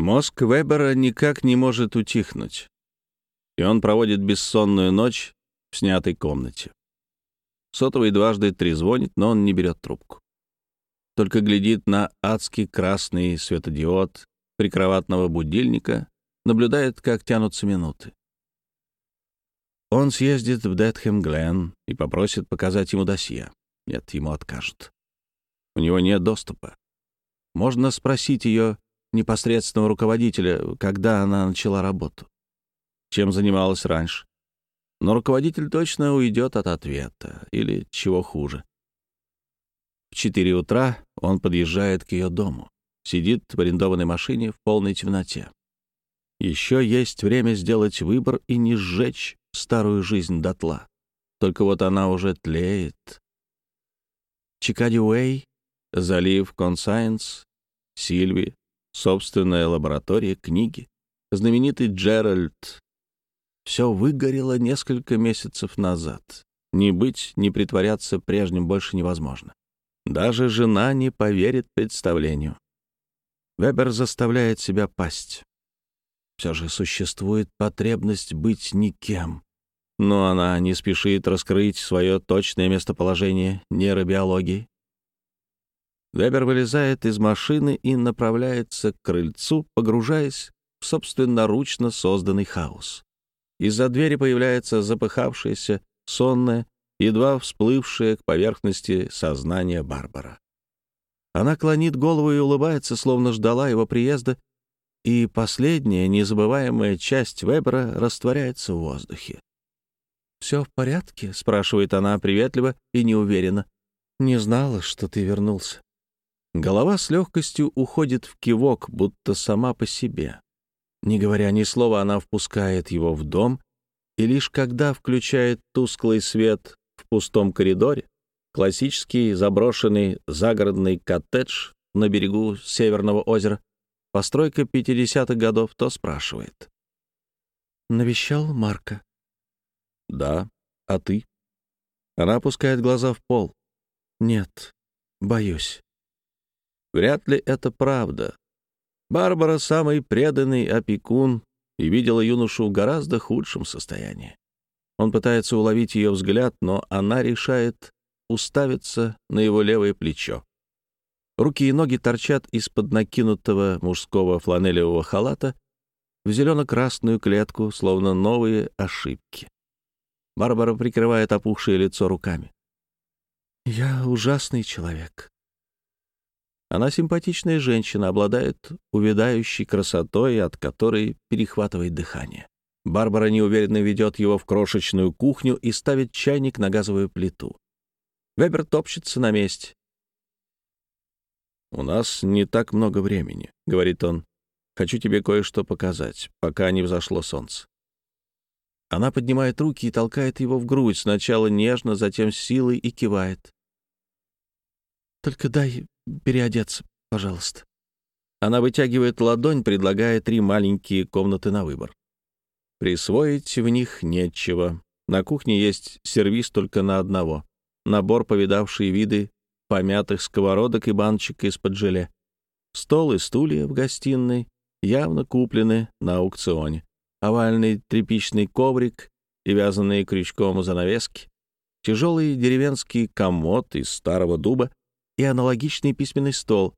Мозг Вебера никак не может утихнуть, и он проводит бессонную ночь в снятой комнате. Сотовый дважды трезвонит, но он не берет трубку. Только глядит на адский красный светодиод прикроватного будильника, наблюдает, как тянутся минуты. Он съездит в Детхэм Глен и попросит показать ему досье. Нет, ему откажут. У него нет доступа. Можно спросить ее непосредственного руководителя, когда она начала работу. Чем занималась раньше. Но руководитель точно уйдет от ответа. Или чего хуже. В 4 утра он подъезжает к ее дому. Сидит в арендованной машине в полной темноте. Еще есть время сделать выбор и не сжечь старую жизнь дотла. Только вот она уже тлеет. Чикади Уэй, залив Консайенс, Сильви, собственная лаборатория, книги, знаменитый Джеральд. Все выгорело несколько месяцев назад. Не быть, не притворяться прежним больше невозможно. Даже жена не поверит представлению. Вебер заставляет себя пасть. Все же существует потребность быть никем. Но она не спешит раскрыть свое точное местоположение нейробиологии. Вебер вылезает из машины и направляется к крыльцу, погружаясь в собственноручно созданный хаос. Из-за двери появляется запыхавшаяся, сонная, едва всплывшая к поверхности сознания Барбара. Она клонит голову и улыбается, словно ждала его приезда, и последняя незабываемая часть Вебера растворяется в воздухе. «Все в порядке?» — спрашивает она приветливо и неуверенно. «Не знала, что ты вернулся». Голова с легкостью уходит в кивок, будто сама по себе. Не говоря ни слова, она впускает его в дом, и лишь когда включает тусклый свет в пустом коридоре, классический заброшенный загородный коттедж на берегу Северного озера, постройка 50-х годов, то спрашивает. «Навещал Марка?» «Да. А ты?» Она опускает глаза в пол. «Нет, боюсь». Вряд ли это правда. Барбара — самый преданный опекун и видела юношу в гораздо худшем состоянии. Он пытается уловить ее взгляд, но она решает уставиться на его левое плечо. Руки и ноги торчат из-под накинутого мужского фланелевого халата в зелено-красную клетку, словно новые ошибки. Барбара прикрывает опухшее лицо руками. «Я ужасный человек». Она симпатичная женщина, обладает увядающей красотой, от которой перехватывает дыхание. Барбара неуверенно ведет его в крошечную кухню и ставит чайник на газовую плиту. Вебер топчется на месте. «У нас не так много времени», — говорит он. «Хочу тебе кое-что показать, пока не взошло солнце». Она поднимает руки и толкает его в грудь, сначала нежно, затем силой и кивает. «Только дай переодеться, пожалуйста». Она вытягивает ладонь, предлагая три маленькие комнаты на выбор. Присвоить в них нечего. На кухне есть сервиз только на одного. Набор повидавшие виды помятых сковородок и баночек из-под желе. Стол и стулья в гостиной явно куплены на аукционе овальный тряпичный коврик и вязаные крючком занавески, тяжелый деревенский комод из старого дуба и аналогичный письменный стол.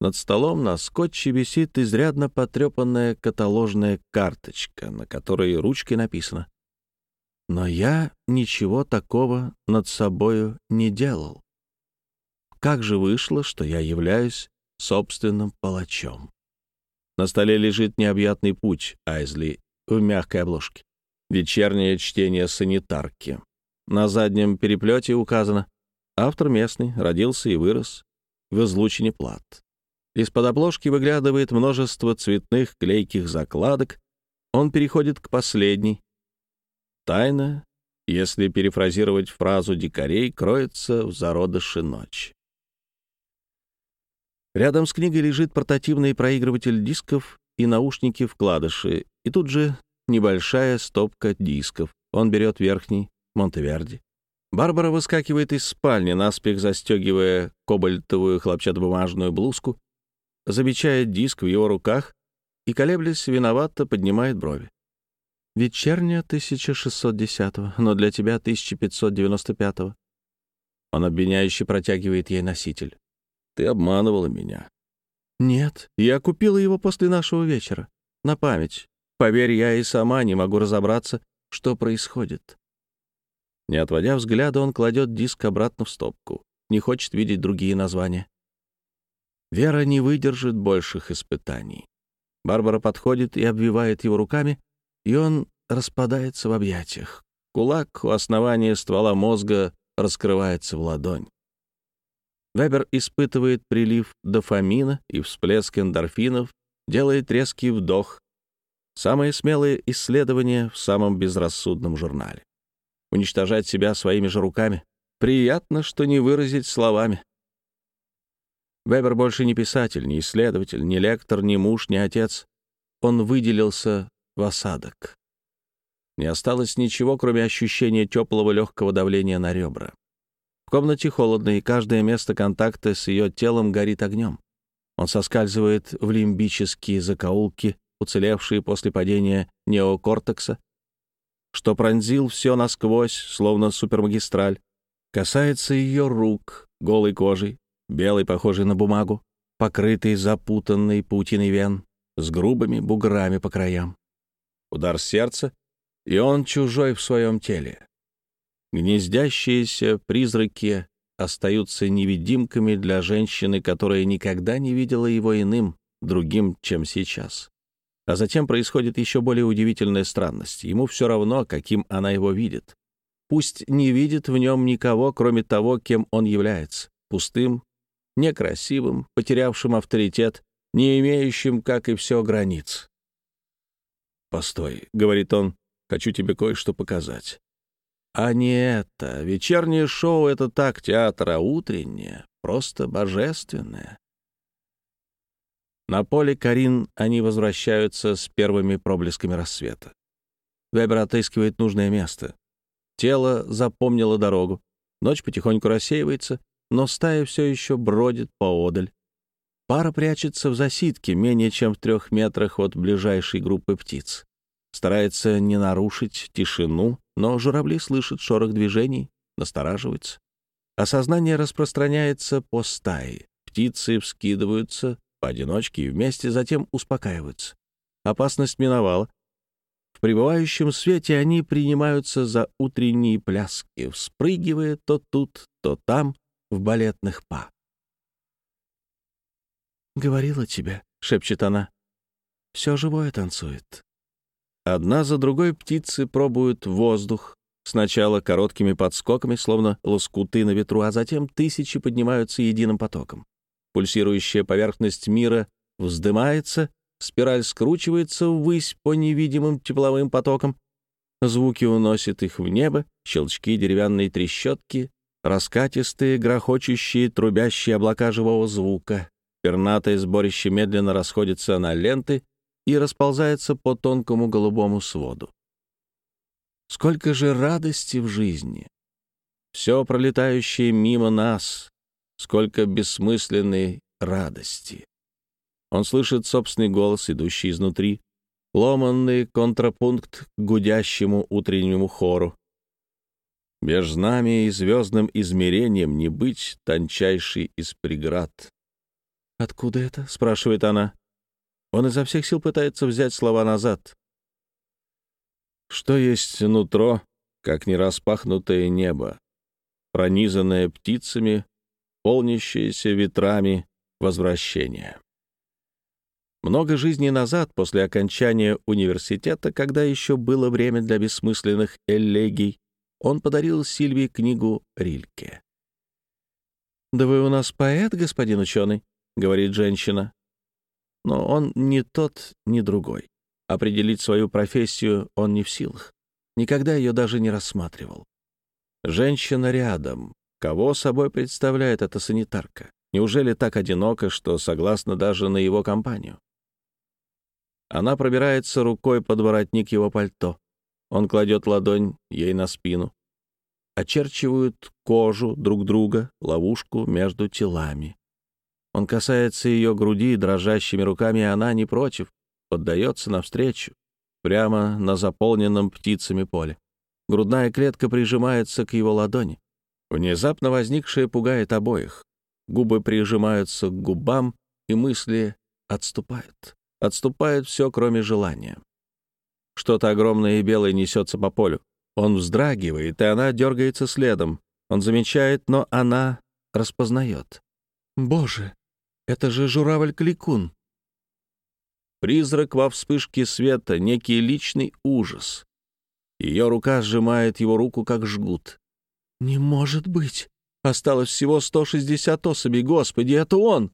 Над столом на скотче висит изрядно потрепанная каталожная карточка, на которой ручкой написано «Но я ничего такого над собою не делал. Как же вышло, что я являюсь собственным палачом?» На столе лежит необъятный путь Айзли в мягкой обложке. Вечернее чтение санитарки. На заднем переплете указано «Автор местный, родился и вырос в излучине плат». Из-под обложки выглядывает множество цветных клейких закладок. Он переходит к последней. Тайна, если перефразировать фразу дикарей, кроется в зародыше ночи. Рядом с книгой лежит портативный проигрыватель дисков и наушники-вкладыши, и тут же небольшая стопка дисков. Он берет верхний, Монтеверди. Барбара выскакивает из спальни, наспех застегивая кобальтовую хлопчатобумажную блузку, замечает диск в его руках и, колеблясь, виновато поднимает брови. «Вечерняя 1610-го, но для тебя 1595-го». Он обвиняюще протягивает ей носитель. «Ты обманывала меня». «Нет, я купила его после нашего вечера. На память. Поверь, я и сама не могу разобраться, что происходит». Не отводя взгляда, он кладет диск обратно в стопку. Не хочет видеть другие названия. Вера не выдержит больших испытаний. Барбара подходит и обвивает его руками, и он распадается в объятиях. Кулак у основания ствола мозга раскрывается в ладонь. Вебер испытывает прилив дофамина и всплеск эндорфинов, делает резкий вдох. Самые смелые исследования в самом безрассудном журнале. Уничтожать себя своими же руками. Приятно, что не выразить словами. Вебер больше не писатель, не исследователь, не лектор, не муж, не отец. Он выделился в осадок. Не осталось ничего, кроме ощущения теплого легкого давления на ребра. В комнате холодно, и каждое место контакта с ее телом горит огнем. Он соскальзывает в лимбические закоулки, уцелевшие после падения неокортекса, что пронзил все насквозь, словно супермагистраль, касается ее рук, голой кожей, белой, похожей на бумагу, покрытой запутанной паутиной вен, с грубыми буграми по краям. Удар сердца, и он чужой в своем теле. Гнездящиеся призраки остаются невидимками для женщины, которая никогда не видела его иным, другим, чем сейчас. А затем происходит еще более удивительная странность. Ему все равно, каким она его видит. Пусть не видит в нем никого, кроме того, кем он является. Пустым, некрасивым, потерявшим авторитет, не имеющим, как и все, границ. «Постой», — говорит он, — «хочу тебе кое-что показать». А не это. Вечернее шоу — это так театр, а утреннее — просто божественное. На поле Карин они возвращаются с первыми проблесками рассвета. Вебер отыскивает нужное место. Тело запомнило дорогу. Ночь потихоньку рассеивается, но стая все еще бродит поодаль. Пара прячется в засидке менее чем в трех метрах от ближайшей группы птиц. Старается не нарушить тишину, но журавли слышат шорох движений, настораживаются. Осознание распространяется по стае. Птицы вскидываются поодиночке и вместе, затем успокаиваются. Опасность миновала. В пребывающем свете они принимаются за утренние пляски, вспрыгивая то тут, то там, в балетных па. «Говорила тебе», — шепчет она. «Все живое танцует». Одна за другой птицы пробуют воздух, сначала короткими подскоками, словно лоскуты на ветру, а затем тысячи поднимаются единым потоком. Пульсирующая поверхность мира вздымается, спираль скручивается ввысь по невидимым тепловым потокам. Звуки уносят их в небо, щелчки деревянной трещотки, раскатистые, грохочущие, трубящие облака живого звука. Пернатое сборище медленно расходится на ленты и расползается по тонкому голубому своду. Сколько же радости в жизни! Все пролетающее мимо нас, сколько бессмысленной радости. Он слышит собственный голос, идущий изнутри, ломанный контрапункт гудящему утреннему хору. Меж нами и звездным измерением не быть тончайший из преград. «Откуда это?» — спрашивает она. Он изо всех сил пытается взять слова назад. Что есть нутро, как нераспахнутое небо, пронизанное птицами, полнящееся ветрами возвращения. Много жизней назад, после окончания университета, когда еще было время для бессмысленных элегий, он подарил Сильвии книгу Рильке. «Да вы у нас поэт, господин ученый», — говорит женщина. Но он не тот, ни другой. Определить свою профессию он не в силах. Никогда ее даже не рассматривал. Женщина рядом. Кого собой представляет эта санитарка? Неужели так одиноко, что согласна даже на его компанию? Она пробирается рукой под воротник его пальто. Он кладет ладонь ей на спину. Очерчивают кожу друг друга, ловушку между телами. Он касается ее груди дрожащими руками, и она не против, поддается навстречу, прямо на заполненном птицами поле. Грудная клетка прижимается к его ладони. Внезапно возникшее пугает обоих. Губы прижимаются к губам, и мысли отступают. Отступает все, кроме желания. Что-то огромное и белое несется по полю. Он вздрагивает, и она дергается следом. Он замечает, но она распознает. «Боже, это же журавль-кликун!» Призрак во вспышке света, некий личный ужас. Ее рука сжимает его руку, как жгут. «Не может быть! Осталось всего 160 особей, Господи, это он!»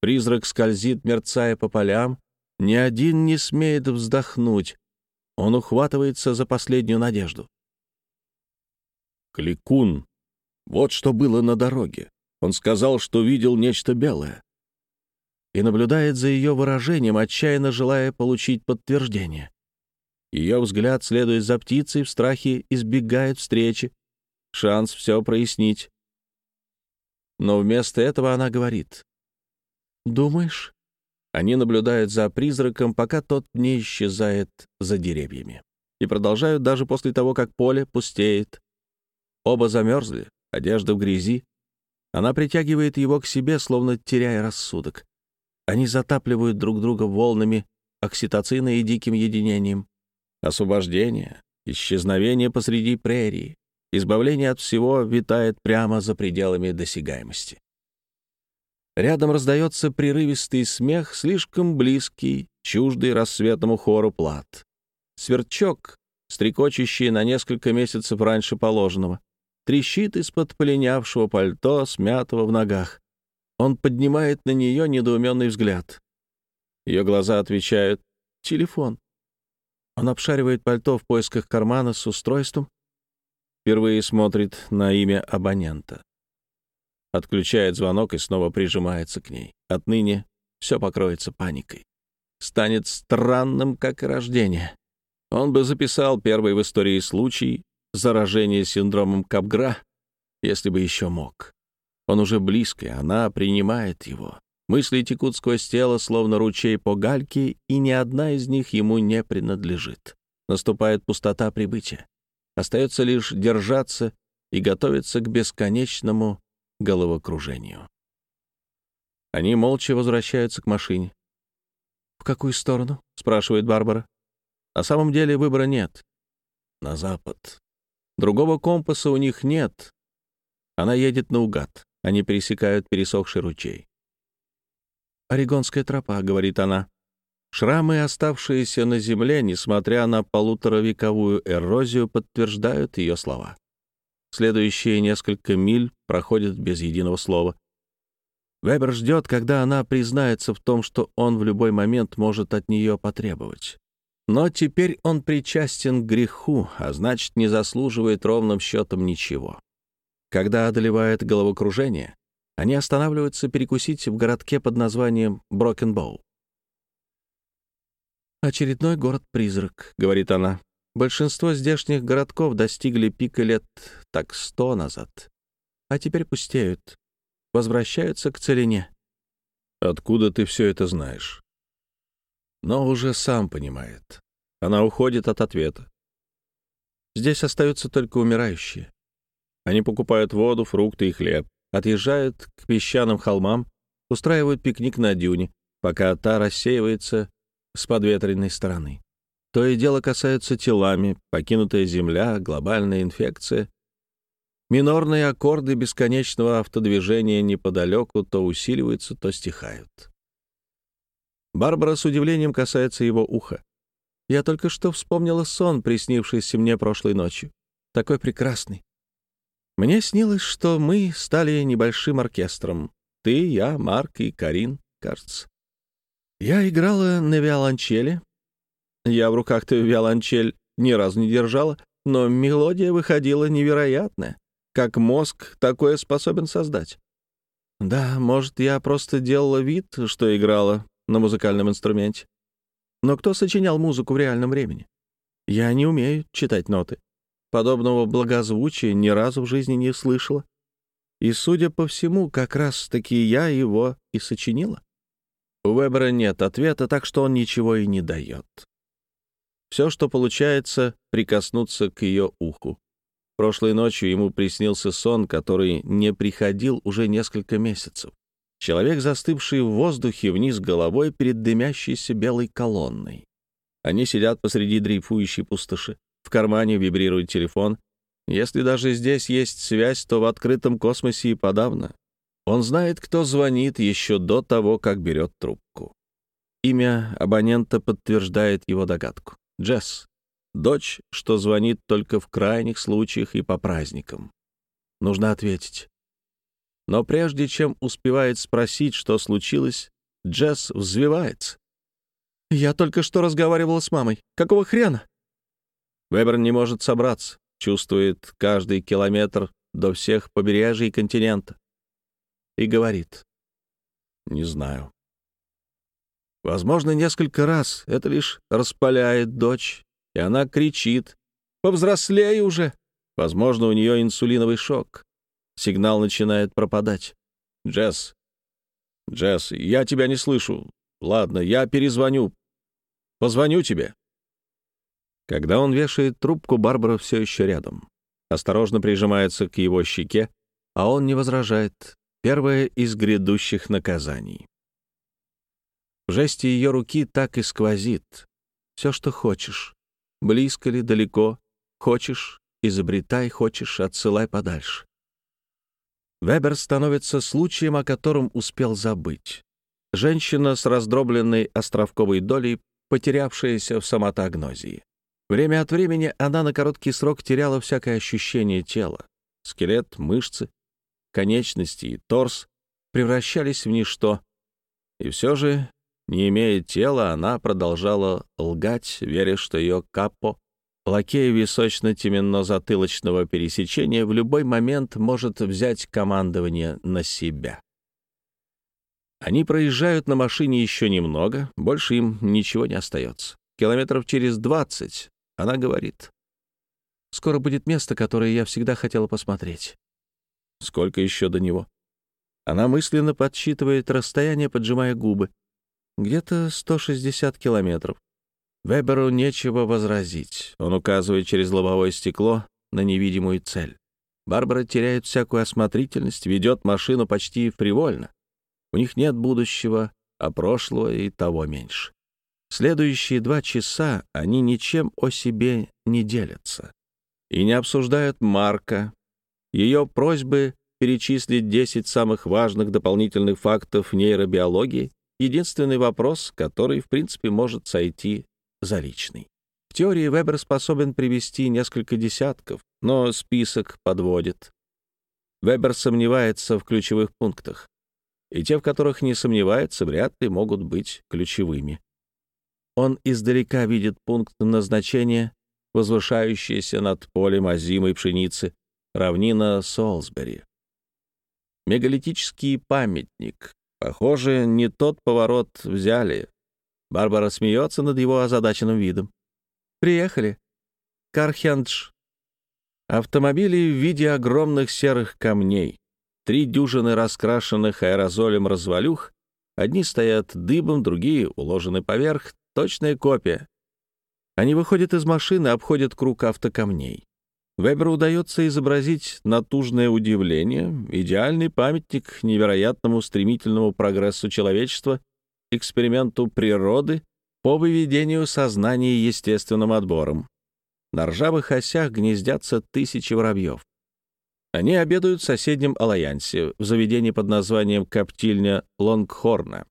Призрак скользит, мерцая по полям. Ни один не смеет вздохнуть. Он ухватывается за последнюю надежду. Кликун. Вот что было на дороге. Он сказал, что видел нечто белое. И наблюдает за ее выражением, отчаянно желая получить подтверждение. Ее взгляд, следуя за птицей, в страхе избегает встречи. Шанс все прояснить. Но вместо этого она говорит. «Думаешь?» Они наблюдают за призраком, пока тот не исчезает за деревьями. И продолжают даже после того, как поле пустеет. Оба замерзли, одежда в грязи. Она притягивает его к себе, словно теряя рассудок. Они затапливают друг друга волнами окситоцина и диким единением. Освобождение, исчезновение посреди прерии, избавление от всего витает прямо за пределами досягаемости. Рядом раздается прерывистый смех, слишком близкий, чуждый рассветному хору плат. Сверчок, стрекочущий на несколько месяцев раньше положенного, трещит из-под полинявшего пальто, смятого в ногах. Он поднимает на нее недоуменный взгляд. Ее глаза отвечают «телефон». Он обшаривает пальто в поисках кармана с устройством, впервые смотрит на имя абонента. Отключает звонок и снова прижимается к ней. Отныне все покроется паникой. Станет странным, как и рождение. Он бы записал первый в истории случай заражения синдромом Капгра, если бы еще мог. Он уже близко, она принимает его. Мысли текут сквозь тело, словно ручей по гальке, и ни одна из них ему не принадлежит. Наступает пустота прибытия. Остается лишь держаться и готовиться к бесконечному головокружению. Они молча возвращаются к машине. «В какую сторону?» — спрашивает Барбара. «На самом деле выбора нет. На запад. Другого компаса у них нет. Она едет наугад. Они пересекают пересохший ручей. «Орегонская тропа», — говорит она. Шрамы, оставшиеся на земле, несмотря на полуторавековую эрозию, подтверждают ее слова. Следующие несколько миль проходят без единого слова. Вебер ждет, когда она признается в том, что он в любой момент может от нее потребовать. Но теперь он причастен к греху, а значит, не заслуживает ровным счетом ничего. Когда одолевает головокружение, они останавливаются перекусить в городке под названием Брокенбоу. «Очередной город-призрак», — говорит она. Большинство здешних городков достигли пика лет так сто назад, а теперь пустеют, возвращаются к целине. Откуда ты все это знаешь? Но уже сам понимает. Она уходит от ответа. Здесь остаются только умирающие. Они покупают воду, фрукты и хлеб, отъезжают к песчаным холмам, устраивают пикник на дюне, пока та рассеивается с подветренной стороны. То и дело касаются телами, покинутая земля, глобальная инфекция. Минорные аккорды бесконечного автодвижения неподалеку то усиливаются, то стихают. Барбара с удивлением касается его уха. «Я только что вспомнила сон, приснившийся мне прошлой ночью. Такой прекрасный. Мне снилось, что мы стали небольшим оркестром. Ты, я, Марк и Карин, кажется. Я играла на виолончели, я в руках-то виолончель ни разу не держала, но мелодия выходила невероятная. Как мозг такое способен создать? Да, может, я просто делала вид, что играла на музыкальном инструменте. Но кто сочинял музыку в реальном времени? Я не умею читать ноты. Подобного благозвучия ни разу в жизни не слышала. И, судя по всему, как раз-таки я его и сочинила. У Вебера нет ответа, так что он ничего и не дает. Все, что получается, прикоснуться к ее уху. Прошлой ночью ему приснился сон, который не приходил уже несколько месяцев. Человек, застывший в воздухе вниз головой перед дымящейся белой колонной. Они сидят посреди дрейфующей пустоши. В кармане вибрирует телефон. Если даже здесь есть связь, то в открытом космосе и подавно. Он знает, кто звонит еще до того, как берет трубку. Имя абонента подтверждает его догадку. Джесс. Дочь, что звонит только в крайних случаях и по праздникам. Нужно ответить. Но прежде чем успевает спросить, что случилось, Джесс взвивается. «Я только что разговаривала с мамой. Какого хрена?» Вебер не может собраться, чувствует каждый километр до всех побережий континента. И говорит. «Не знаю». Возможно, несколько раз это лишь распаляет дочь, и она кричит «Повзрослей уже!» Возможно, у нее инсулиновый шок. Сигнал начинает пропадать. «Джесс, Джесс, я тебя не слышу. Ладно, я перезвоню. Позвоню тебе». Когда он вешает трубку, Барбара все еще рядом. Осторожно прижимается к его щеке, а он не возражает. Первое из грядущих наказаний. В жесте ее руки так и сквозит. Все, что хочешь. Близко ли, далеко. Хочешь — изобретай, хочешь — отсылай подальше. Вебер становится случаем, о котором успел забыть. Женщина с раздробленной островковой долей, потерявшаяся в самотагнозии. Время от времени она на короткий срок теряла всякое ощущение тела. Скелет, мышцы, конечности и торс превращались в ничто. И все же, не имея тела, она продолжала лгать, веря, что ее капо Лакей височно-теменно-затылочного пересечения в любой момент может взять командование на себя. Они проезжают на машине еще немного, больше им ничего не остается. Километров через двадцать она говорит. «Скоро будет место, которое я всегда хотела посмотреть». Сколько еще до него? Она мысленно подсчитывает расстояние, поджимая губы. Где-то 160 километров. Веберу нечего возразить. Он указывает через лобовое стекло на невидимую цель. Барбара теряет всякую осмотрительность, ведет машину почти фривольно. У них нет будущего, а прошлого и того меньше. Следующие два часа они ничем о себе не делятся. И не обсуждают Марка, ее просьбы перечислить 10 самых важных дополнительных фактов нейробиологии — единственный вопрос, который, в принципе, может сойти за личный. В теории Вебер способен привести несколько десятков, но список подводит. Вебер сомневается в ключевых пунктах, и те, в которых не сомневается, вряд ли могут быть ключевыми. Он издалека видит пункт назначения, возвышающийся над полем озимой пшеницы, равнина Солсбери. Мегалитический памятник. Похоже, не тот поворот взяли, Барбара смеется над его озадаченным видом. «Приехали. Кархендж. Автомобили в виде огромных серых камней. Три дюжины раскрашенных аэрозолем развалюх. Одни стоят дыбом, другие уложены поверх. Точная копия. Они выходят из машины, обходят круг автокамней. Веберу удается изобразить натужное удивление, идеальный памятник невероятному стремительному прогрессу человечества — эксперименту природы по выведению сознания естественным отбором. На ржавых осях гнездятся тысячи воробьев. Они обедают в соседнем Алаянсе, в заведении под названием «Коптильня Лонгхорна».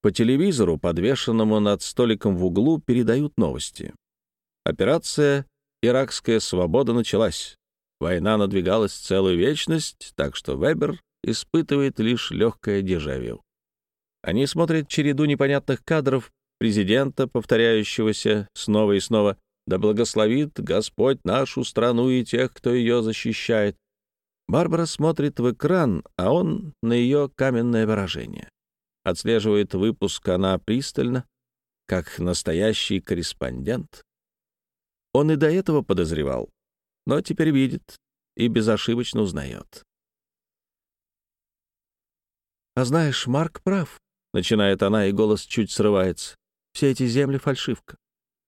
По телевизору, подвешенному над столиком в углу, передают новости. Операция «Иракская свобода» началась. Война надвигалась целую вечность, так что Вебер испытывает лишь легкое дежавю. Они смотрят череду непонятных кадров президента, повторяющегося снова и снова «Да благословит Господь нашу страну и тех, кто ее защищает». Барбара смотрит в экран, а он на ее каменное выражение. Отслеживает выпуск она пристально, как настоящий корреспондент. Он и до этого подозревал, но теперь видит и безошибочно узнает. «А знаешь, Марк прав», — начинает она, и голос чуть срывается. «Все эти земли — фальшивка.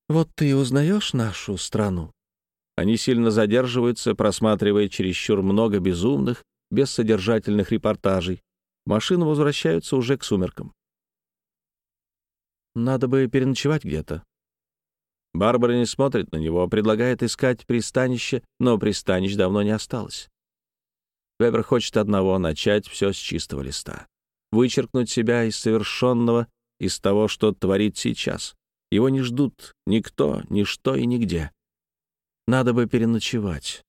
Вот ты узнаешь нашу страну?» Они сильно задерживаются, просматривая чересчур много безумных, бессодержательных репортажей. Машины возвращаются уже к сумеркам. Надо бы переночевать где-то. Барбара не смотрит на него, а предлагает искать пристанище, но пристанищ давно не осталось. Вебер хочет одного — начать все с чистого листа. Вычеркнуть себя из совершенного, из того, что творит сейчас. Его не ждут никто, ничто и нигде. Надо бы переночевать.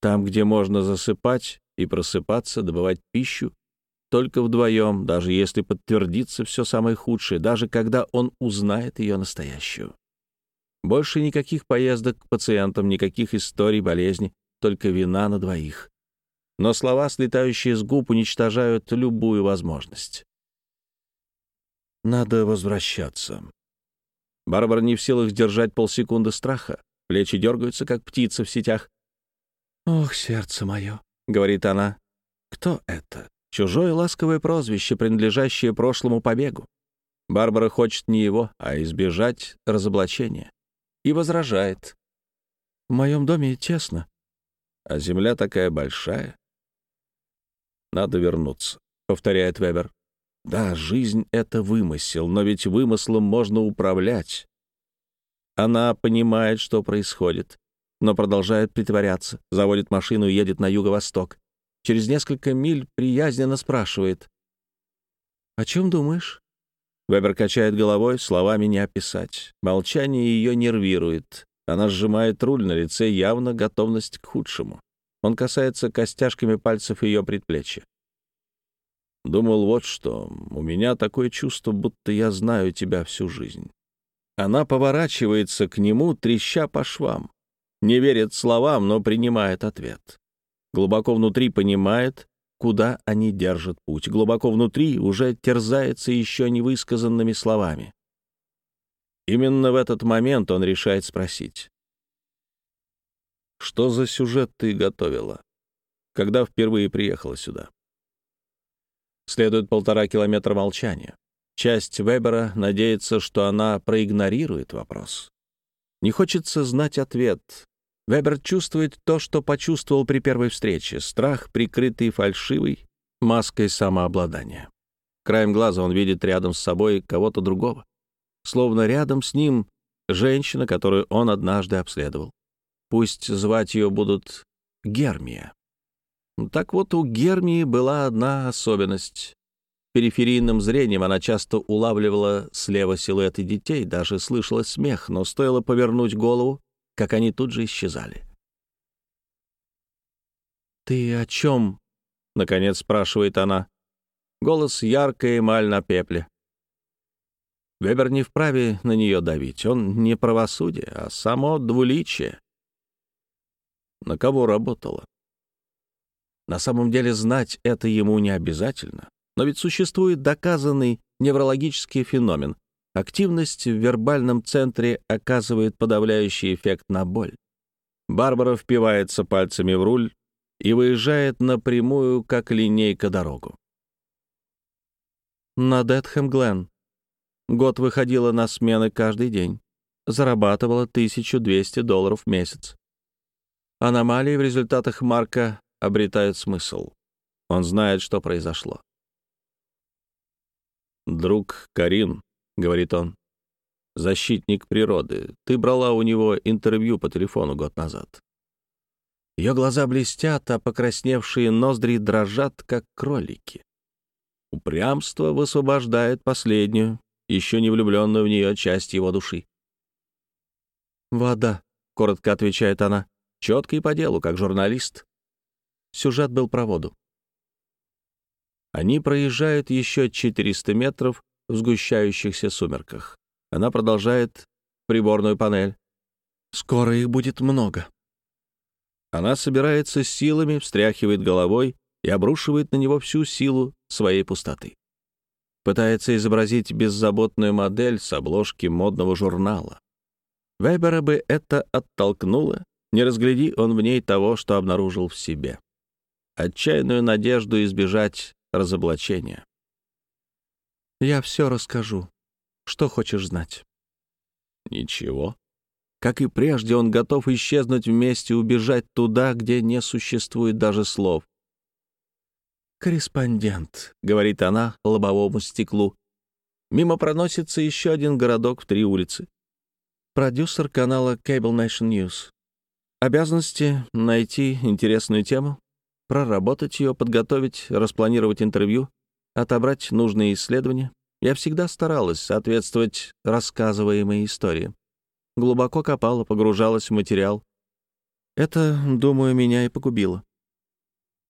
Там, где можно засыпать и просыпаться, добывать пищу, только вдвоем, даже если подтвердится все самое худшее, даже когда он узнает ее настоящую. Больше никаких поездок к пациентам, никаких историй болезни, только вина на двоих. Но слова, слетающие с губ, уничтожают любую возможность. Надо возвращаться. Барбара не в силах сдержать полсекунды страха. Плечи дергаются, как птица в сетях. «Ох, сердце мое», — говорит она. «Кто это? Чужое ласковое прозвище, принадлежащее прошлому побегу. Барбара хочет не его, а избежать разоблачения. И возражает. «В моем доме тесно». А земля такая большая. «Надо вернуться», — повторяет Вебер. Да, жизнь — это вымысел, но ведь вымыслом можно управлять. Она понимает, что происходит, но продолжает притворяться, заводит машину и едет на юго-восток. Через несколько миль приязненно спрашивает. «О чем думаешь?» Вебер качает головой, словами не описать. Молчание ее нервирует. Она сжимает руль на лице, явно готовность к худшему. Он касается костяшками пальцев ее предплечья. Думал вот что, у меня такое чувство, будто я знаю тебя всю жизнь. Она поворачивается к нему, треща по швам. Не верит словам, но принимает ответ. Глубоко внутри понимает, куда они держат путь. Глубоко внутри уже терзается еще невысказанными словами. Именно в этот момент он решает спросить. «Что за сюжет ты готовила? Когда впервые приехала сюда?» Следует полтора километра молчания. Часть Вебера надеется, что она проигнорирует вопрос. Не хочется знать ответ. Вебер чувствует то, что почувствовал при первой встрече — страх, прикрытый фальшивой маской самообладания. Краем глаза он видит рядом с собой кого-то другого. Словно рядом с ним женщина, которую он однажды обследовал. Пусть звать ее будут Гермия. Так вот, у Гермии была одна особенность. Периферийным зрением она часто улавливала слева силуэты детей, даже слышала смех, но стоило повернуть голову, как они тут же исчезали. «Ты о чем?» — наконец спрашивает она. Голос яркая эмаль на пепле. Вебер не вправе на нее давить. Он не правосудие, а само двуличие. На кого работала? На самом деле знать это ему не обязательно. Но ведь существует доказанный неврологический феномен. Активность в вербальном центре оказывает подавляющий эффект на боль. Барбара впивается пальцами в руль и выезжает напрямую, как линейка, дорогу. На Детхэм Глен. Год выходила на смены каждый день. Зарабатывала 1200 долларов в месяц. Аномалии в результатах Марка обретают смысл. Он знает, что произошло. «Друг Карин», — говорит он, — «защитник природы. Ты брала у него интервью по телефону год назад». Ее глаза блестят, а покрасневшие ноздри дрожат, как кролики. Упрямство высвобождает последнюю, еще не влюбленную в нее часть его души. «Вода», — коротко отвечает она, — четко и по делу, как журналист. Сюжет был про воду. Они проезжают еще 400 метров в сгущающихся сумерках. Она продолжает приборную панель. «Скоро их будет много». Она собирается с силами, встряхивает головой и обрушивает на него всю силу своей пустоты. Пытается изобразить беззаботную модель с обложки модного журнала. Вебера бы это оттолкнуло, не разгляди он в ней того, что обнаружил в себе отчаянную надежду избежать разоблачения. Я все расскажу. Что хочешь знать?» «Ничего». Как и прежде, он готов исчезнуть вместе, убежать туда, где не существует даже слов. «Корреспондент», — говорит она лобовому стеклу. Мимо проносится еще один городок в три улицы. Продюсер канала Cable Nation News. Обязанности — найти интересную тему, проработать ее, подготовить, распланировать интервью, отобрать нужные исследования. Я всегда старалась соответствовать рассказываемой истории. Глубоко копала, погружалась в материал. Это, думаю, меня и погубило.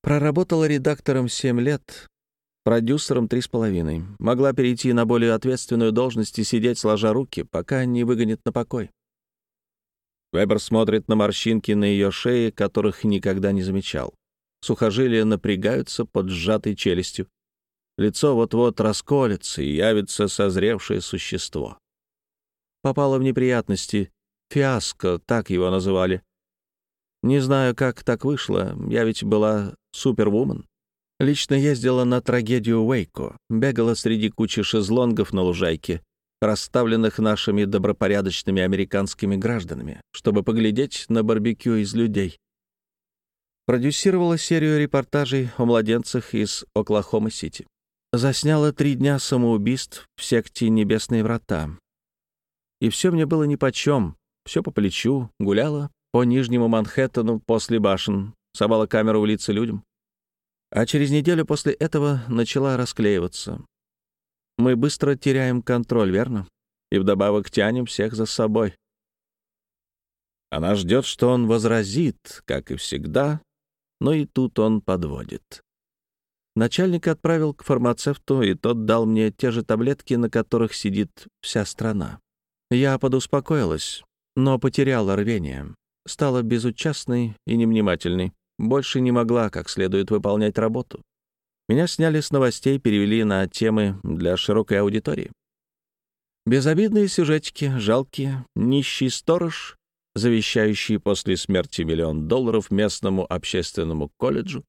Проработала редактором 7 лет, продюсером три с половиной. Могла перейти на более ответственную должность и сидеть сложа руки, пока не выгонит на покой. Вебер смотрит на морщинки на ее шее, которых никогда не замечал. Сухожилия напрягаются под сжатой челюстью. Лицо вот-вот расколется и явится созревшее существо. Попало в неприятности. Фиаско, так его называли. Не знаю, как так вышло. Я ведь была супервумен. Лично ездила на трагедию Уэйко, бегала среди кучи шезлонгов на лужайке, расставленных нашими добропорядочными американскими гражданами, чтобы поглядеть на барбекю из людей. Продюсировала серию репортажей о младенцах из Оклахома-Сити. Засняла три дня самоубийств в секте «Небесные врата». И все мне было нипочем, все по плечу, гуляла по Нижнему Манхэттену после башен, совала камеру в лица людям. А через неделю после этого начала расклеиваться. Мы быстро теряем контроль, верно? И вдобавок тянем всех за собой. Она ждет, что он возразит, как и всегда, но и тут он подводит. Начальник отправил к фармацевту, и тот дал мне те же таблетки, на которых сидит вся страна. Я подуспокоилась, но потеряла рвение стала безучастной и невнимательной, больше не могла как следует выполнять работу. Меня сняли с новостей, перевели на темы для широкой аудитории. Безобидные сюжетики, жалкие, нищий сторож, завещающий после смерти миллион долларов местному общественному колледжу,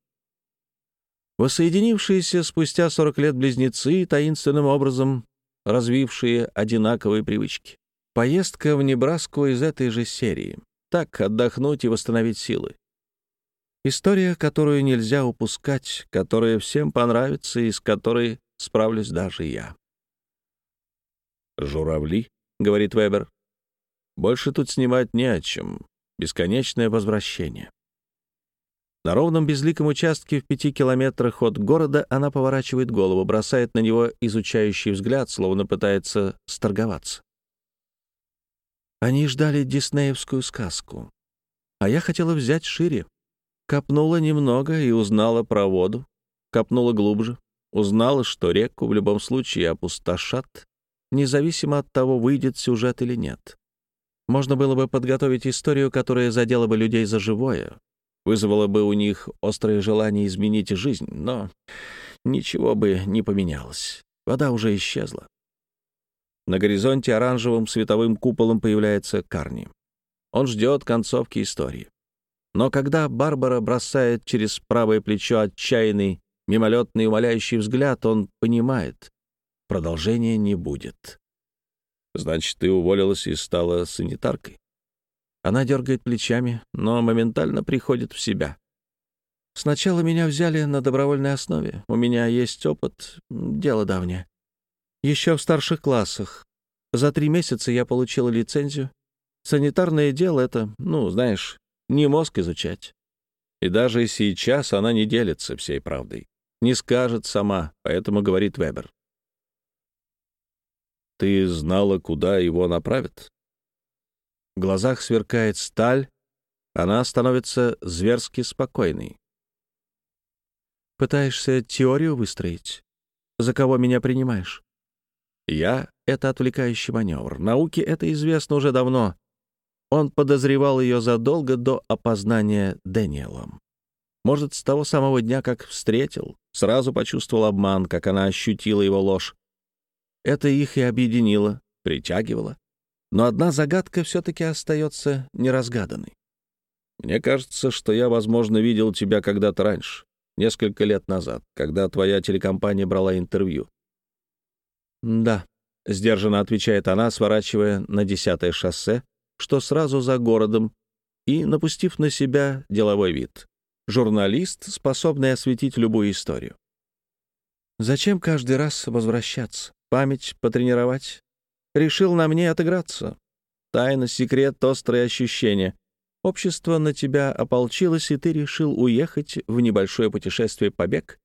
воссоединившиеся спустя 40 лет близнецы, таинственным образом развившие одинаковые привычки. Поездка в Небраску из этой же серии. Так, отдохнуть и восстановить силы. История, которую нельзя упускать, которая всем понравится и с которой справлюсь даже я. «Журавли», — говорит Вебер. «Больше тут снимать не о чем. Бесконечное возвращение». На ровном безликом участке в пяти километрах от города она поворачивает голову, бросает на него изучающий взгляд, словно пытается сторговаться. Они ждали диснеевскую сказку. А я хотела взять шире. Копнула немного и узнала про воду. Копнула глубже. Узнала, что реку в любом случае опустошат, независимо от того, выйдет сюжет или нет. Можно было бы подготовить историю, которая задела бы людей за живое, вызвала бы у них острое желание изменить жизнь, но ничего бы не поменялось. Вода уже исчезла. На горизонте оранжевым световым куполом появляется Карни. Он ждет концовки истории. Но когда Барбара бросает через правое плечо отчаянный, мимолетный умоляющий взгляд, он понимает, продолжения не будет. «Значит, ты уволилась и стала санитаркой?» Она дергает плечами, но моментально приходит в себя. «Сначала меня взяли на добровольной основе. У меня есть опыт, дело давнее. Еще в старших классах. За три месяца я получила лицензию. Санитарное дело — это, ну, знаешь, не мозг изучать. И даже сейчас она не делится всей правдой. Не скажет сама, поэтому говорит Вебер. «Ты знала, куда его направят?» В глазах сверкает сталь, она становится зверски спокойной. «Пытаешься теорию выстроить? За кого меня принимаешь?» Я — это отвлекающий маневр. Науке это известно уже давно. Он подозревал ее задолго до опознания Дэниелом. Может, с того самого дня, как встретил, сразу почувствовал обман, как она ощутила его ложь. Это их и объединило, притягивало. Но одна загадка все-таки остается неразгаданной. Мне кажется, что я, возможно, видел тебя когда-то раньше, несколько лет назад, когда твоя телекомпания брала интервью. «Да», — сдержанно отвечает она, сворачивая на десятое шоссе, что сразу за городом, и напустив на себя деловой вид. Журналист, способный осветить любую историю. «Зачем каждый раз возвращаться? Память потренировать? Решил на мне отыграться. Тайна, секрет, острые ощущения. Общество на тебя ополчилось, и ты решил уехать в небольшое путешествие побег,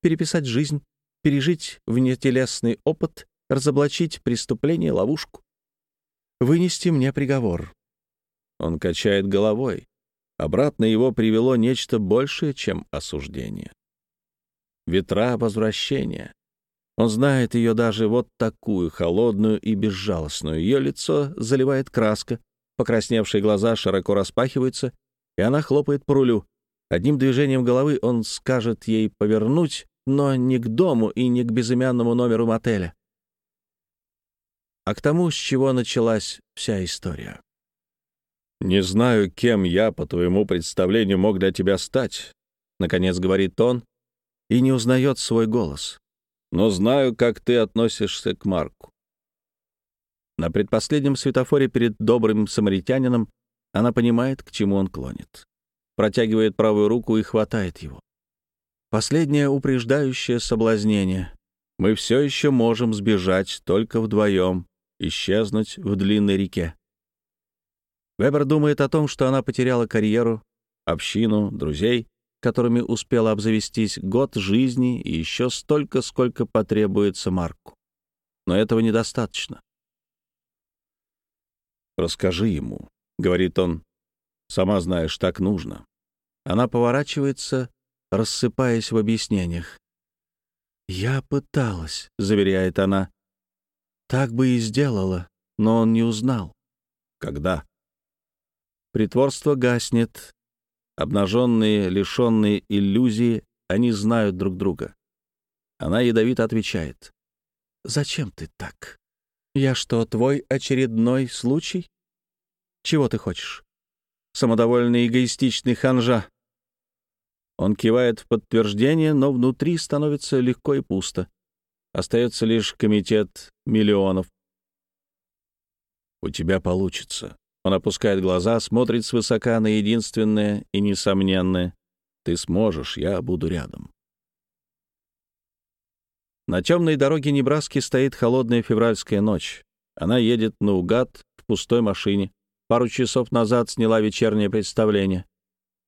переписать жизнь, пережить внетелесный опыт, разоблачить преступление, ловушку. Вынести мне приговор. Он качает головой. Обратно его привело нечто большее, чем осуждение. Ветра возвращения. Он знает ее даже вот такую, холодную и безжалостную. Ее лицо заливает краска, покрасневшие глаза широко распахиваются, и она хлопает по рулю. Одним движением головы он скажет ей повернуть, но не к дому и не к безымянному номеру мотеля, а к тому, с чего началась вся история. «Не знаю, кем я, по твоему представлению, мог для тебя стать», — наконец говорит он, и не узнает свой голос. «Но знаю, как ты относишься к Марку». На предпоследнем светофоре перед добрым самаритянином она понимает, к чему он клонит. Протягивает правую руку и хватает его. Последнее упреждающее соблазнение. Мы все еще можем сбежать только вдвоем, исчезнуть в длинной реке. Вебер думает о том, что она потеряла карьеру, общину, друзей, которыми успела обзавестись год жизни и еще столько, сколько потребуется Марку. Но этого недостаточно. «Расскажи ему», — говорит он. «Сама знаешь, так нужно». Она поворачивается, рассыпаясь в объяснениях. «Я пыталась», — заверяет она. «Так бы и сделала, но он не узнал». «Когда?» Притворство гаснет. Обнаженные, лишенные иллюзии, они знают друг друга. Она ядовито отвечает. «Зачем ты так? Я что, твой очередной случай? Чего ты хочешь? Самодовольный эгоистичный ханжа». Он кивает в подтверждение, но внутри становится легко и пусто. Остается лишь комитет миллионов. «У тебя получится», он опускает глаза, смотрит свысока на единственное и несомненное. «Ты сможешь, я буду рядом». На темной дороге Небраски стоит холодная февральская ночь. Она едет наугад в пустой машине. Пару часов назад сняла вечернее представление.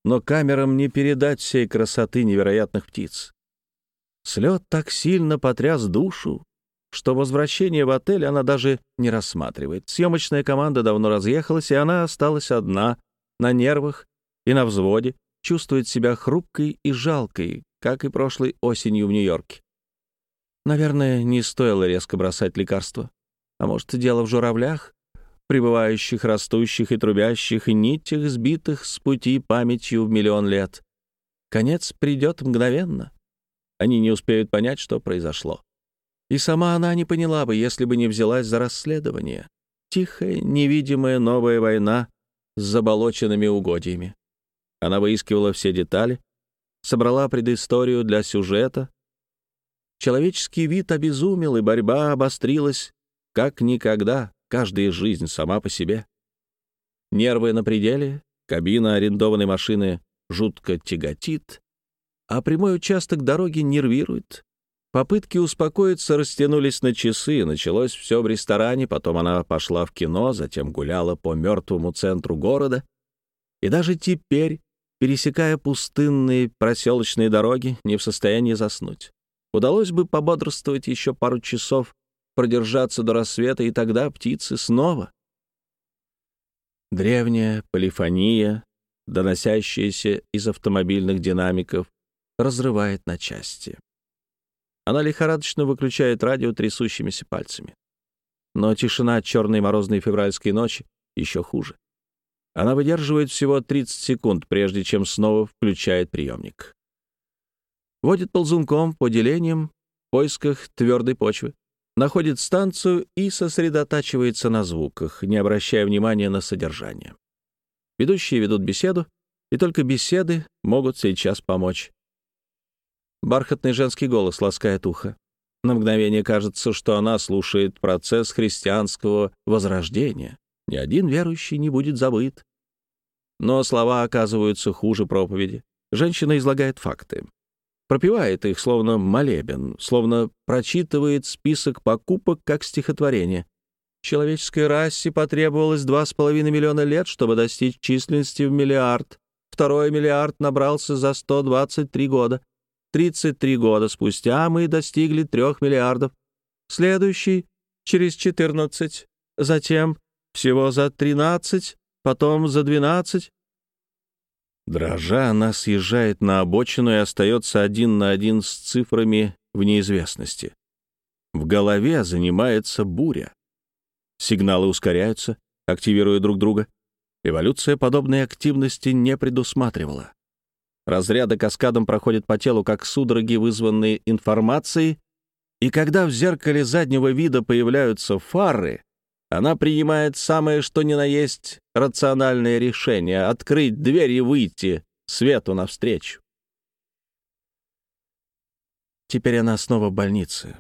Но камерам не передать всей красоты невероятных птиц. Слет так сильно потряс душу, что возвращение в отель она даже не рассматривает. Съемочная команда давно разъехалась, и она осталась одна, на нервах и на взводе, чувствует себя хрупкой и жалкой, как и прошлой осенью в Нью-Йорке. Наверное, не стоило резко бросать лекарства. А может, дело в журавлях, пребывающих, растущих и трубящих, и нитях, сбитых с пути памятью в миллион лет. Конец придет мгновенно. Они не успеют понять, что произошло. И сама она не поняла бы, если бы не взялась за расследование. Тихая, невидимая новая война с заболоченными угодьями. Она выискивала все детали, собрала предысторию для сюжета. Человеческий вид обезумел, и борьба обострилась, как никогда, каждая жизнь сама по себе. Нервы на пределе, кабина арендованной машины жутко тяготит, а прямой участок дороги нервирует, Попытки успокоиться растянулись на часы, началось все в ресторане, потом она пошла в кино, затем гуляла по мертвому центру города. И даже теперь, пересекая пустынные проселочные дороги, не в состоянии заснуть. Удалось бы пободрствовать еще пару часов, продержаться до рассвета, и тогда птицы снова. Древняя полифония, доносящаяся из автомобильных динамиков, разрывает на части. Она лихорадочно выключает радио трясущимися пальцами. Но тишина черной морозной февральской ночи еще хуже. Она выдерживает всего 30 секунд, прежде чем снова включает приемник. Водит ползунком по делениям в поисках твердой почвы, находит станцию и сосредотачивается на звуках, не обращая внимания на содержание. Ведущие ведут беседу, и только беседы могут сейчас помочь. Бархатный женский голос ласкает ухо. На мгновение кажется, что она слушает процесс христианского возрождения. Ни один верующий не будет забыт. Но слова оказываются хуже проповеди. Женщина излагает факты. Пропивает их, словно молебен, словно прочитывает список покупок как стихотворение. Человеческой расе потребовалось 2,5 миллиона лет, чтобы достичь численности в миллиард. Второй миллиард набрался за 123 года. 33 года спустя мы достигли 3 миллиардов. Следующий — через 14. Затем всего за 13, потом за 12. Дрожа, она съезжает на обочину и остается один на один с цифрами в неизвестности. В голове занимается буря. Сигналы ускоряются, активируя друг друга. Эволюция подобной активности не предусматривала. Разряды каскадом проходят по телу, как судороги, вызванные информацией, и когда в зеркале заднего вида появляются фары, она принимает самое что ни на есть рациональное решение — открыть дверь и выйти свету навстречу. Теперь она снова в больнице.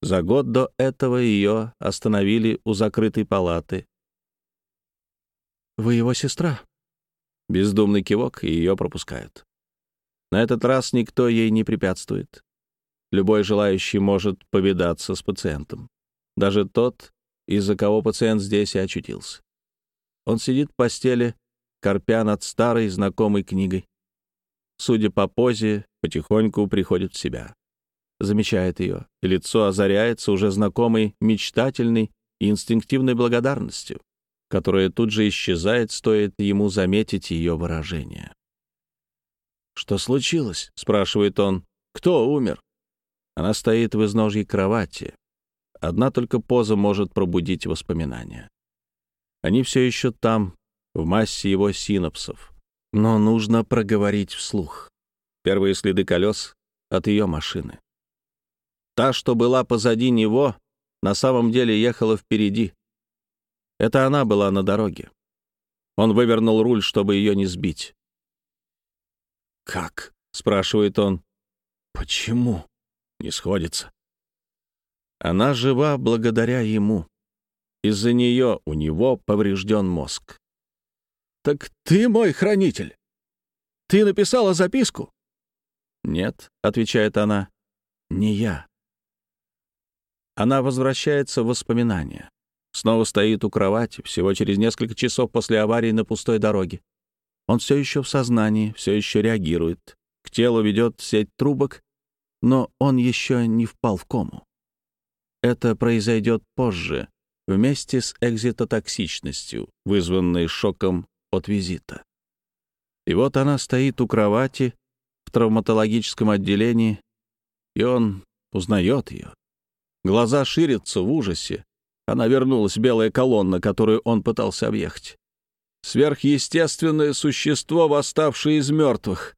За год до этого ее остановили у закрытой палаты. «Вы его сестра?» Бездумный кивок, и ее пропускают. На этот раз никто ей не препятствует. Любой желающий может повидаться с пациентом. Даже тот, из-за кого пациент здесь и очутился. Он сидит в постели, корпя над старой знакомой книгой. Судя по позе, потихоньку приходит в себя замечает ее, лицо озаряется уже знакомой мечтательной и инстинктивной благодарностью, которая тут же исчезает, стоит ему заметить ее выражение. «Что случилось?» — спрашивает он. «Кто умер?» Она стоит в изножье кровати. Одна только поза может пробудить воспоминания. Они все еще там, в массе его синапсов. Но нужно проговорить вслух. Первые следы колес от ее машины. Та, что была позади него, на самом деле ехала впереди. Это она была на дороге. Он вывернул руль, чтобы ее не сбить. «Как?» — спрашивает он. «Почему?» — не сходится. Она жива благодаря ему. Из-за нее у него поврежден мозг. «Так ты мой хранитель? Ты написала записку?» «Нет», — отвечает она, — «не я». Она возвращается в воспоминания. Снова стоит у кровати, всего через несколько часов после аварии на пустой дороге. Он все еще в сознании, все еще реагирует. К телу ведет сеть трубок, но он еще не впал в кому. Это произойдет позже, вместе с экзитотоксичностью, вызванной шоком от визита. И вот она стоит у кровати в травматологическом отделении, и он узнает ее. Глаза ширятся в ужасе. Она вернулась, белая колонна, которую он пытался объехать. Сверхъестественное существо, восставшее из мертвых.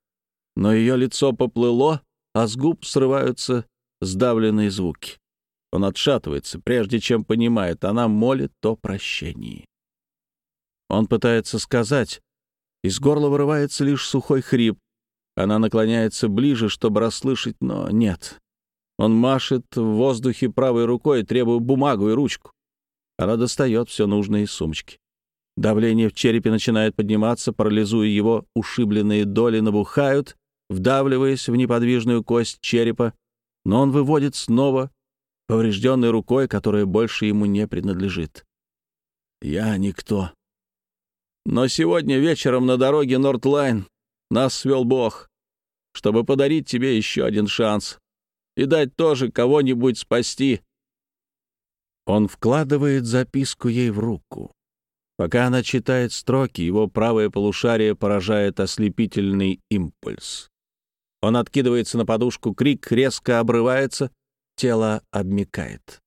Но ее лицо поплыло, а с губ срываются сдавленные звуки. Он отшатывается, прежде чем понимает, она молит о прощении. Он пытается сказать, из горла вырывается лишь сухой хрип. Она наклоняется ближе, чтобы расслышать, но нет. Он машет в воздухе правой рукой, требуя бумагу и ручку. Она достает все нужное из сумочки. Давление в черепе начинает подниматься, парализуя его, ушибленные доли набухают, вдавливаясь в неподвижную кость черепа, но он выводит снова, поврежденной рукой, которая больше ему не принадлежит. «Я никто». Но сегодня вечером на дороге Нортлайн нас свел Бог, чтобы подарить тебе еще один шанс и дать тоже кого-нибудь спасти». Он вкладывает записку ей в руку. Пока она читает строки, его правое полушарие поражает ослепительный импульс. Он откидывается на подушку, крик резко обрывается, тело обмикает.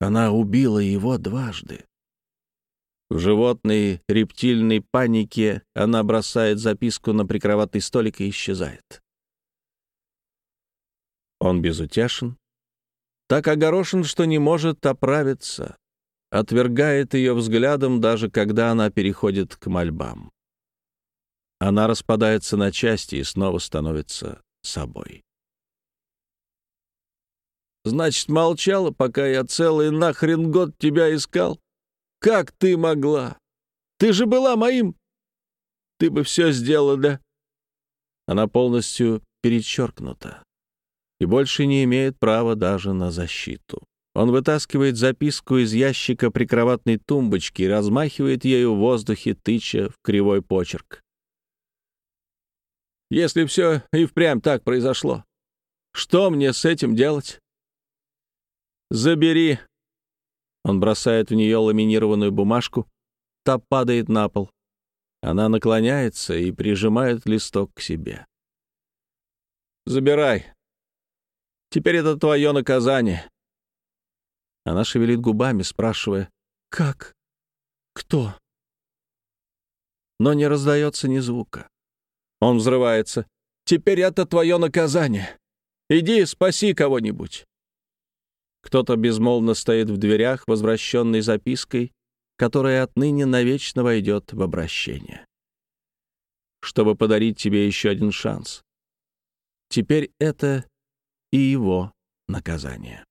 Она убила его дважды. В животной рептильной панике она бросает записку на прикроватный столик и исчезает. Он безутешен, так огорошен, что не может оправиться, отвергает ее взглядом, даже когда она переходит к мольбам. Она распадается на части и снова становится собой. Значит, молчала, пока я целый нахрен год тебя искал? Как ты могла? Ты же была моим. Ты бы все сделала для...» Она полностью перечеркнута и больше не имеет права даже на защиту. Он вытаскивает записку из ящика прикроватной тумбочки и размахивает ею в воздухе, тыча в кривой почерк. «Если все и впрямь так произошло, что мне с этим делать?» «Забери!» Он бросает в нее ламинированную бумажку, та падает на пол. Она наклоняется и прижимает листок к себе. «Забирай. Теперь это твое наказание». Она шевелит губами, спрашивая, «Как? Кто?» Но не раздается ни звука. Он взрывается. «Теперь это твое наказание. Иди, спаси кого-нибудь». Кто-то безмолвно стоит в дверях, возвращенный запиской, которая отныне навечно войдет в обращение. Чтобы подарить тебе еще один шанс. Теперь это и его наказание.